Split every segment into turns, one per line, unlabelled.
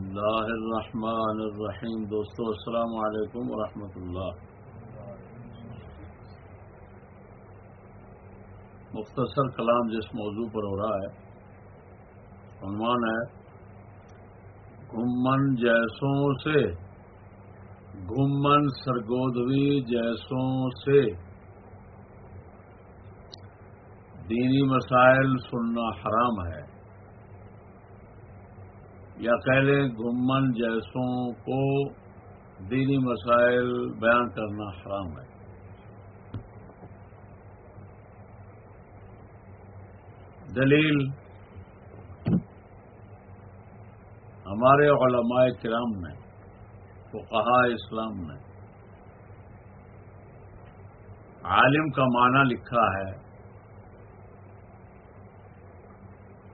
اللہ الرحمن الرحیم دوستو، السلام علیکم ورحمۃ اللہ۔ مختصر کلام جس موضوع پر ہو رہا ہے، عنوان ہے، گھمن جیسوں سے، گھمن سرگودوی جیسوں سے۔ دینی مسائل سننا حرام ہے۔ یا کہہ لیں گمن جیسوں کو دینی مسائل بیان کرنا حرام ہے۔ دلیل، ہمارے علماء کرام نے تو کہا اسلام نے عالم کا معنی لکھا ہے،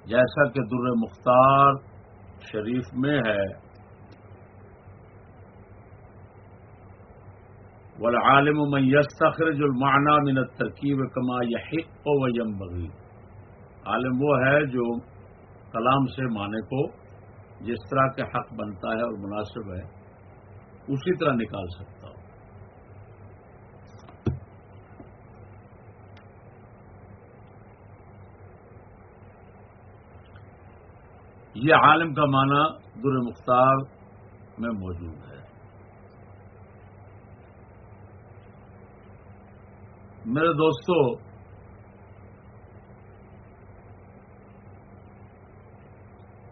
جیسا کہ در مختار شریف میں ہے. والعالم من يستخرج المعنى من الترکیب کما يحق و ينبغي عالم وہ ہے جو کلام سے معنی کو جس طرح کے حق بنتا ہے اور مناسب ہے، اسی طرح نکال سکتا ہو یہ عالم کا معنی در مختار میں موجود ہے۔ میرے دوستو،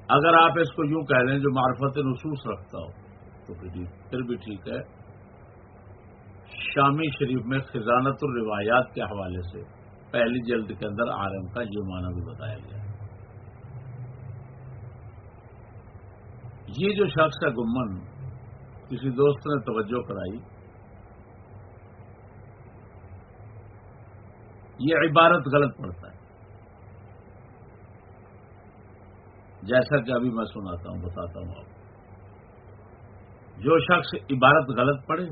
اگر آپ اس کو یوں کہہ لیں جو معرفت نصوص رکھتا ہو، تو پھر بھی ٹھیک ہے۔ شامی شریف میں خزانت الروایات کے حوالے سے پہلی جلد کے اندر عالم کا یہ معنی بھی بتایا گیا۔ یہ جو شخص ہے گمن، کسی دوست نے توجہ کرائی، یہ عبارت غلط پڑتا ہے۔ جیسا کہ ابھی میں سناتا ہوں، بتاتا ہوں آپ جو شخص عبارت غلط پڑے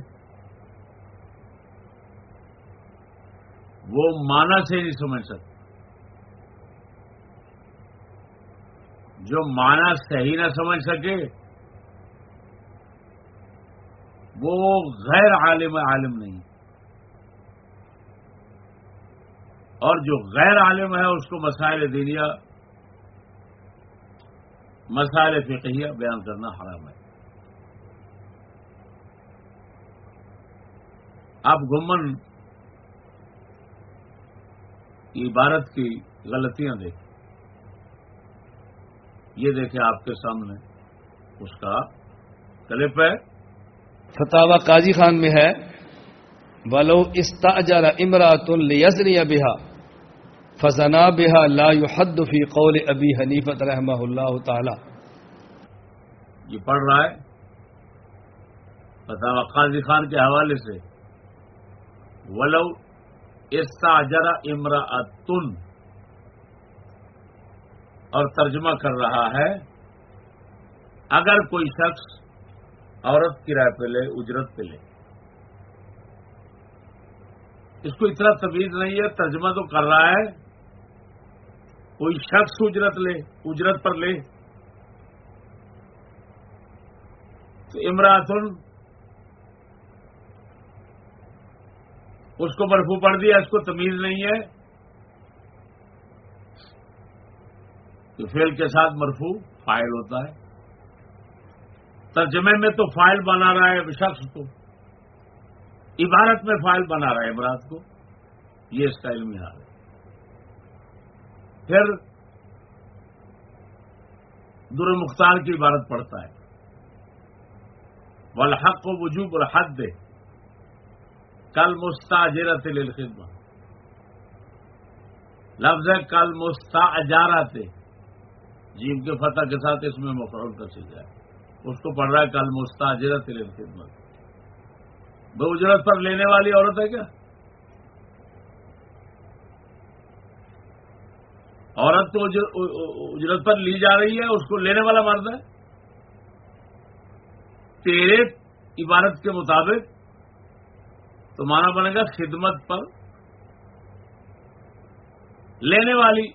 وہ مانا سے نہیں سمجھ سکتا۔ جو مانا صحیح نہ سمجھ سکے، وہ غیر عالم عالم نہیں۔ اور جو غیر عالم ہے، اس کو مسائل دینیا مسائل فقہیہ بیان کرنا حرام ہے۔ آپ گمن عبارت کی غلطیاں دیکھیں۔ یہ دیکھیں آپ کے سامنے اس کا کلپ ہے۔
فتح قاضی خان میں ہے ولو استاجر امرات لیزنی بها فزنا بها لا يحد في قول ابی حنیفت رحمہ اللہ تعالی۔
یہ پڑھ رہا ہے فتح قاضی خان کے حوالے سے۔ ولو استاجر امراتن اور ترجمہ کر رہا ہے، اگر کوئی شخص عورت کرایہ پہ لے، اجرت پہ لے۔ اس کو اتنا تمیز نہیں ہے، ترجمہ تو کر رہا ہے۔ کوئی شخص اجرت لے، اجرت پر لے۔ تو امراطن اس کو مرفو پڑھ دیا، اس کو تمیز نہیں ہے۔ تو فیل کے ساتھ مرفو فائل ہوتا ہے۔ ترجمے میں تو فائل بنا رہا ہے شخص کو۔ عبارت میں فائل بنا رہا ہے امراض کو۔ یہ اس کا علمی حال ہے۔ پھر در مختار کی عبارت پڑھتا ہے۔ والحق کو وجوب الحد۔ دے کل مستاجرت للخدمہ۔ لفظ ہے کل مستا تھے جیم کے فتح کے ساتھ اس میں مفرول کا چیز ہے۔ اس کو پڑھ رہا ہے کل مستاجرت خدمت وہ اجرت پر لینے والی عورت ہے کیا؟ عورت تو اجرت پر لی جا رہی ہے، اس کو لینے والا مرد ہے۔ تیرے عبارت کے مطابق تو مانا بنے گا خدمت پر لینے والی،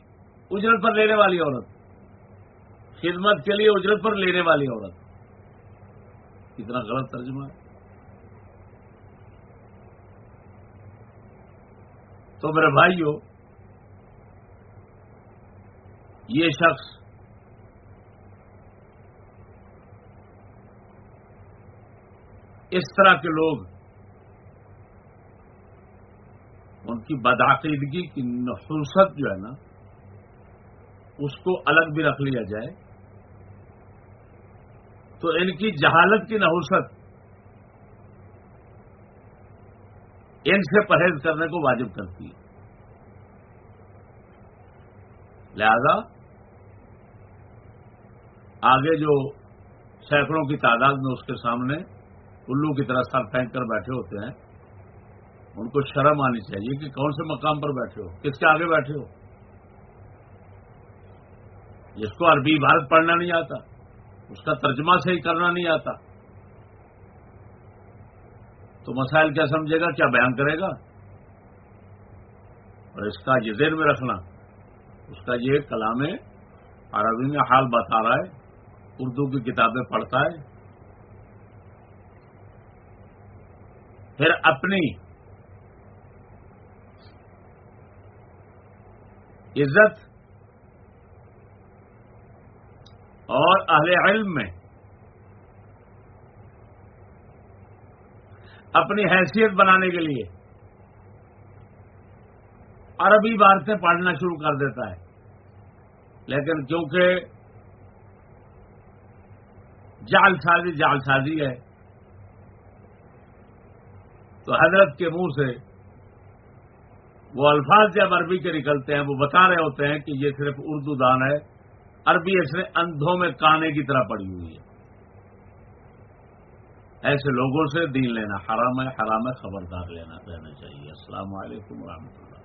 اجرت پر لینے والی عورت۔ خدمت کے لیے اجرت پر لینے والی عورت۔ کتنا غلط ترجمہ ہے۔ تو میرے بھائیو، یہ شخص اس طرح کے لوگ، ان کی بدعقیدگی کی نحوست جو ہے نا، اس کو الگ بھی رکھ لیا جائے۔ تو ان کی جہالت کی نحوست ان سے پرہیز کرنے کو واجب کرتی ہے۔ لہذا آگے جو سینکڑوں کی تعداد میں اس کے سامنے الو کی طرح سر پھینک کر بیٹھے ہوتے ہیں، ان کو شرم آنی چاہیے کہ کون سے مقام پر بیٹھے ہو، کس کے آگے بیٹھے ہو۔ جس کو عربی عبارت پڑھنا نہیں آتا۔ اس کا ترجمہ صحیح کرنا نہیں آتا۔ تو مسائل کیا سمجھے گا؟ کیا بیان کرے گا؟ اور اس کا یہ ذہن میں رکھنا۔ اس کا یہ کلام عربی میں حال بتا رہا ہے۔ اردو کی کتابیں پڑھتا ہے۔ پھر اپنی عزت اور اہل علم میں اپنی حیثیت بنانے کے لیے عربی باتیں پڑھنا شروع کر دیتا ہے۔ لیکن کیونکہ جال سازی جال سازی ہے، تو حضرت کے منہ سے وہ الفاظ جب عربی کے نکلتے ہیں، وہ بتا رہے ہوتے ہیں کہ یہ صرف اردو دان ہے۔ عربی اس نے اندھوں میں کانے کی طرح پڑی ہوئی ہے۔ ایسے لوگوں سے دین لینا حرام ہے حرام ہے، خبردار لینا رہنا چاہیے۔ السلام علیکم ورحمۃ اللہ۔